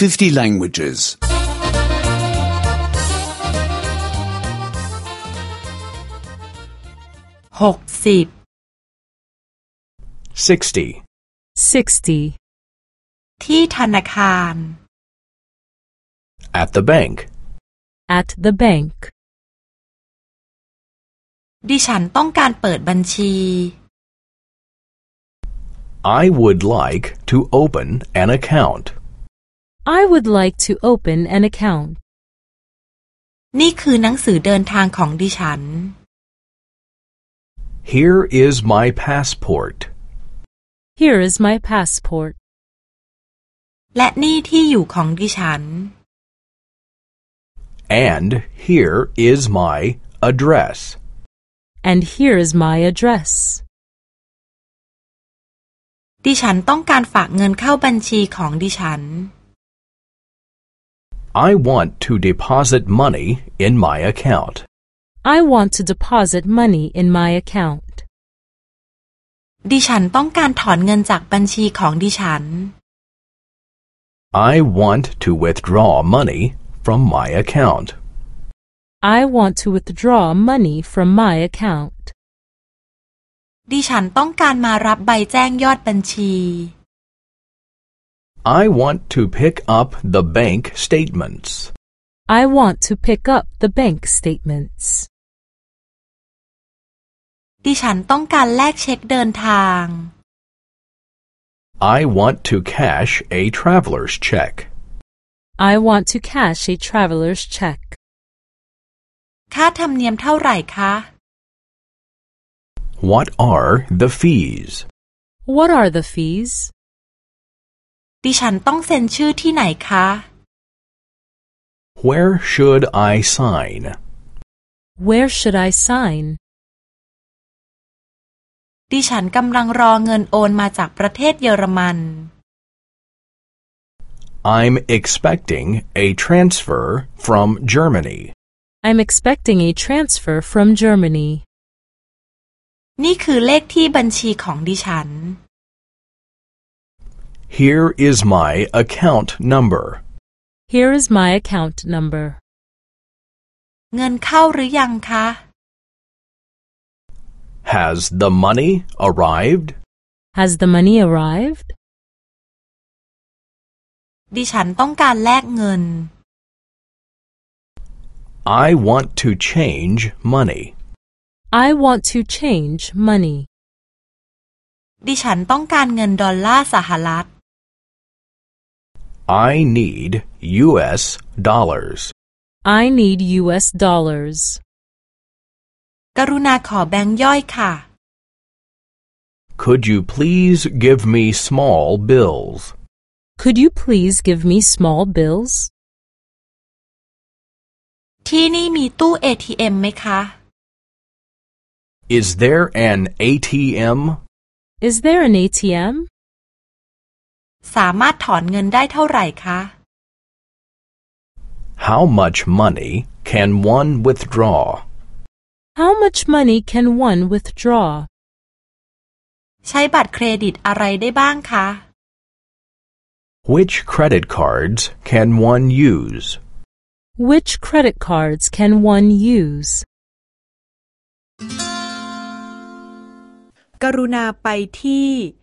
50 languages. หกสิบ 60. 60. ที่ธนาคาร At the bank. At the bank. ดิฉันต้องการเปิดบัญชี I would like to open an account. I would like to open an account. นี่คือหนังสือเดินทางของดิฉัน Here is my passport. Here is my passport. และนี่ที่อยู่ของดิฉัน And here is my address. And here is my address. ดิฉันต้องการฝากเงินเข้าบัญชีของดิฉัน I want to deposit money in my account. I want to deposit money in my account. ดิฉันต้องการถอนเงินจากบัญชีของดิฉัน I want to withdraw money from my account. I want to withdraw money from my account. ดิฉันต้องการมารับใบแจ้งยอดบัญชี I want to pick up the bank statements. I want to pick up the bank statements. ดิฉันต้องการแลกเช็คเดินทาง I want to cash a traveler's check. I want to cash a traveler's check. ค่าธรรมเนียมเท่าไหร่คะ What are the fees? What are the fees? ดิฉันต้องเซ็นชื่อที่ไหนคะ Where should I sign? Where should I sign? ดิฉันกำลังรอเงินโอนมาจากประเทศเยอรมัน I'm expecting a transfer from Germany. I'm expecting a transfer from Germany. นี่คือเลขที่บัญชีของดิฉัน Here is my account number. Here is my account number. เงินเข้าหรือยังคะ Has the money arrived? Has the money arrived? ดิฉันต้องการแลกเงิน I want to change money. I want to change money. ดิฉันต้องการเงินดอลลาร์สหรัฐ I need US dollars. I need US dollars. กรุณาขอแบงค์ย่อยค่ะ Could you please give me small bills? Could you please give me small bills? ที่นี่มีตู้ ATM ไหมคะ Is there an ATM? Is there an ATM? สามารถถอนเงินได้เท่าไหร่คะ How much money can one withdraw? How much money can one withdraw? ใช้บัตรเครดิตอะไรได้บ้างคะ Which credit cards can one use? Which credit cards can one use? กรุณาไปที่